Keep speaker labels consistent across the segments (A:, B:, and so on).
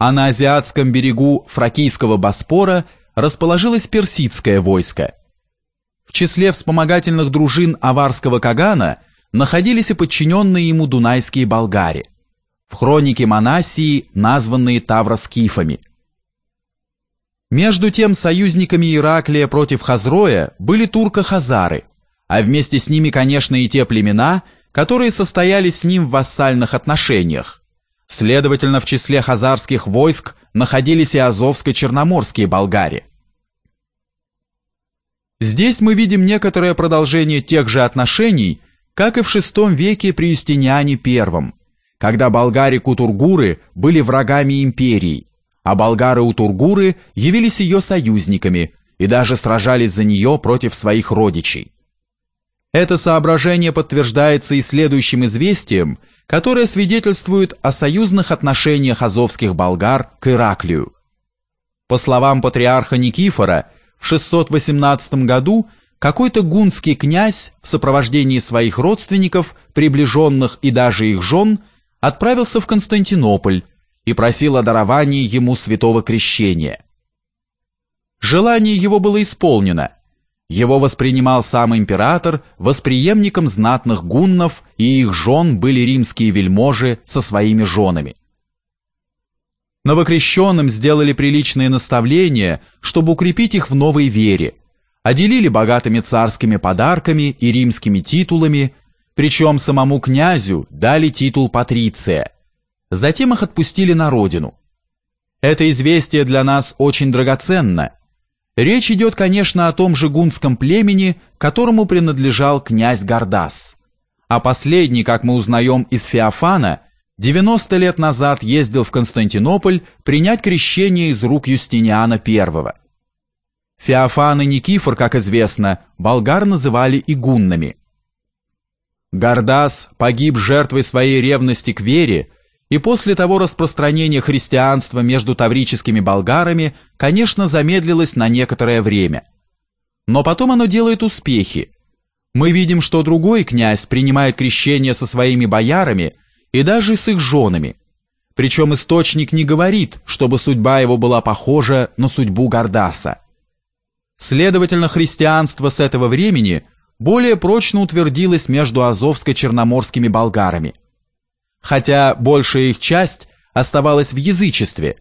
A: а на азиатском берегу Фракийского Боспора расположилось персидское войско. В числе вспомогательных дружин аварского Кагана находились и подчиненные ему дунайские болгари, в хронике Манасии названные тавроскифами. Между тем союзниками Ираклия против Хазроя были турко-хазары, а вместе с ними, конечно, и те племена, которые состояли с ним в вассальных отношениях. Следовательно, в числе хазарских войск находились и азовско-черноморские болгари. Здесь мы видим некоторое продолжение тех же отношений, как и в VI веке при Юстиниане I, когда болгари-кутургуры были врагами империи, а болгары-утургуры явились ее союзниками и даже сражались за нее против своих родичей. Это соображение подтверждается и следующим известием, которое свидетельствует о союзных отношениях азовских болгар к Ираклию. По словам патриарха Никифора, в 618 году какой-то гунский князь в сопровождении своих родственников, приближенных и даже их жен, отправился в Константинополь и просил о даровании ему святого крещения. Желание его было исполнено – его воспринимал сам император восприемником знатных гуннов, и их жен были римские вельможи со своими женами. Новокрещенным сделали приличные наставления, чтобы укрепить их в новой вере, отделили богатыми царскими подарками и римскими титулами, причем самому князю дали титул патриция. Затем их отпустили на родину. Это известие для нас очень драгоценно – Речь идет, конечно, о том же гунском племени, которому принадлежал князь Гардас. А последний, как мы узнаем из Феофана, 90 лет назад ездил в Константинополь принять крещение из рук Юстиниана I. Феофан и Никифор, как известно, болгар называли и гуннами. Гардас погиб жертвой своей ревности к вере, и после того распространения христианства между таврическими болгарами, конечно, замедлилось на некоторое время. Но потом оно делает успехи. Мы видим, что другой князь принимает крещение со своими боярами и даже с их женами. Причем источник не говорит, чтобы судьба его была похожа на судьбу Гардаса. Следовательно, христианство с этого времени более прочно утвердилось между азовско-черноморскими болгарами хотя большая их часть оставалась в язычестве,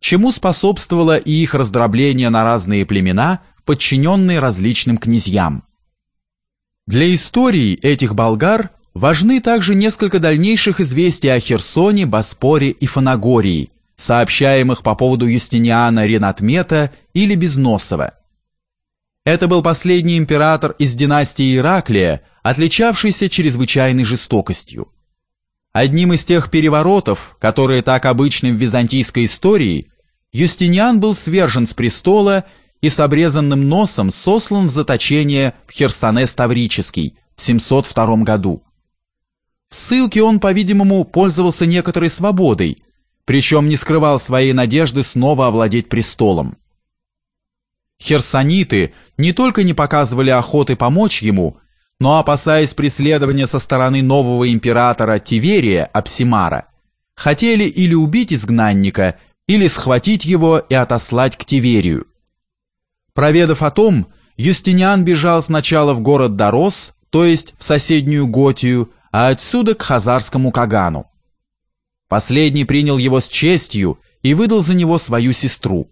A: чему способствовало и их раздробление на разные племена, подчиненные различным князьям. Для истории этих болгар важны также несколько дальнейших известий о Херсоне, Боспоре и Фанагории, сообщаемых по поводу Юстиниана Ренатмета или Безносова. Это был последний император из династии Ираклия, отличавшийся чрезвычайной жестокостью. Одним из тех переворотов, которые так обычны в византийской истории, Юстиниан был свержен с престола и с обрезанным носом сослан в заточение в Херсонес Таврический в 702 году. В ссылке он, по-видимому, пользовался некоторой свободой, причем не скрывал своей надежды снова овладеть престолом. Херсониты не только не показывали охоты помочь ему, но опасаясь преследования со стороны нового императора Тиверия Апсимара, хотели или убить изгнанника, или схватить его и отослать к Тиверию. Проведав о том, Юстиниан бежал сначала в город Дорос, то есть в соседнюю Готию, а отсюда к хазарскому Кагану. Последний принял его с честью и выдал за него свою сестру.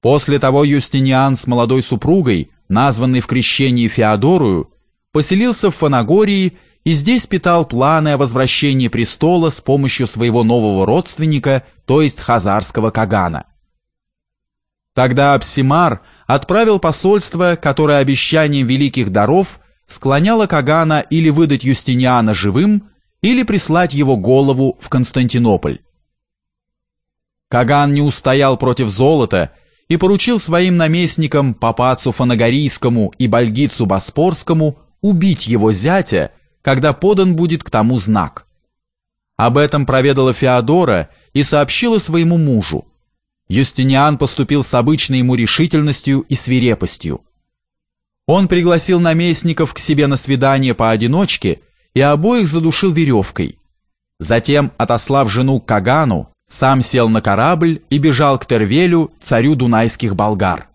A: После того Юстиниан с молодой супругой, названной в крещении Феодорую, поселился в Фанагории и здесь питал планы о возвращении престола с помощью своего нового родственника, то есть хазарского Кагана. Тогда Апсимар отправил посольство, которое обещанием великих даров склоняло Кагана или выдать Юстиниана живым, или прислать его голову в Константинополь. Каган не устоял против золота и поручил своим наместникам Папацу Фанагорийскому и Бальгицу Боспорскому убить его зятя, когда подан будет к тому знак. Об этом проведала Феодора и сообщила своему мужу. Юстиниан поступил с обычной ему решительностью и свирепостью. Он пригласил наместников к себе на свидание поодиночке и обоих задушил веревкой. Затем, отослав жену к Кагану, Сам сел на корабль и бежал к Тервелю, царю дунайских болгар.